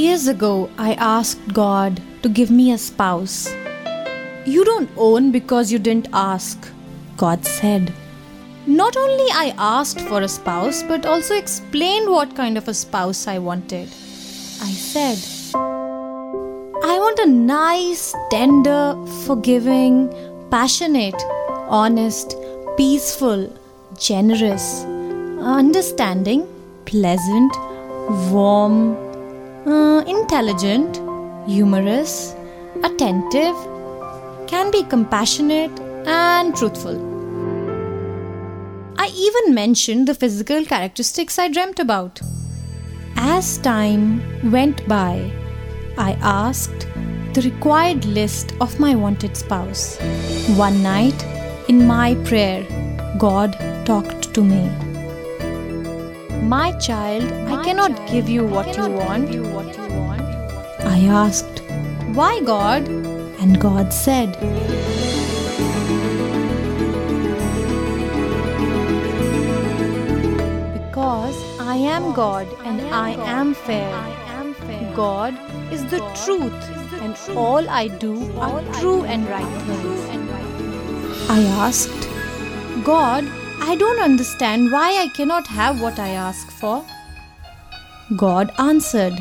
Years ago, I asked God to give me a spouse. You don't own because you didn't ask, God said. Not only I asked for a spouse, but also explained what kind of a spouse I wanted. I said, I want a nice, tender, forgiving, passionate, honest, peaceful, generous, understanding, pleasant, warm, uh, intelligent, humorous, attentive, can be compassionate, and truthful. I even mentioned the physical characteristics I dreamt about. As time went by, I asked the required list of my wanted spouse. One night, in my prayer, God talked to me. My child, I cannot give you what you want. I asked, Why, God? And God said, Because I am God and I am fair. God is the truth, and all I do are true and right things. I asked, God, I don't understand why I cannot have what I ask for. God answered,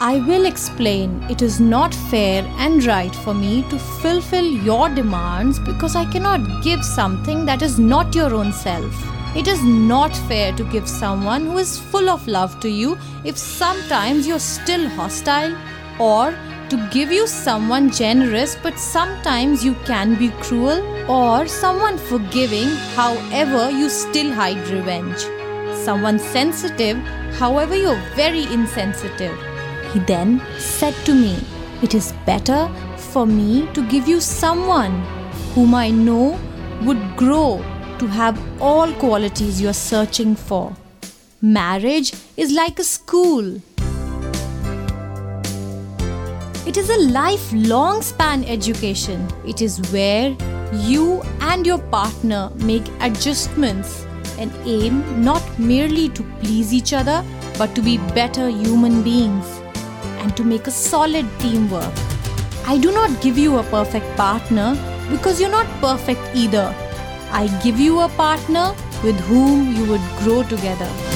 I will explain. It is not fair and right for me to fulfill your demands because I cannot give something that is not your own self. It is not fair to give someone who is full of love to you if sometimes you're still hostile, or to give you someone generous but sometimes you can be cruel, or someone forgiving, however, you still hide revenge. Someone sensitive, however, you're very insensitive. He then said to me, It is better for me to give you someone whom I know would grow to have all qualities you're searching for. Marriage is like a school. It is a lifelong span education. It is where you and your partner make adjustments and aim not merely to please each other but to be better human beings and to make a solid teamwork. I do not give you a perfect partner because you're not perfect either. I give you a partner with whom you would grow together.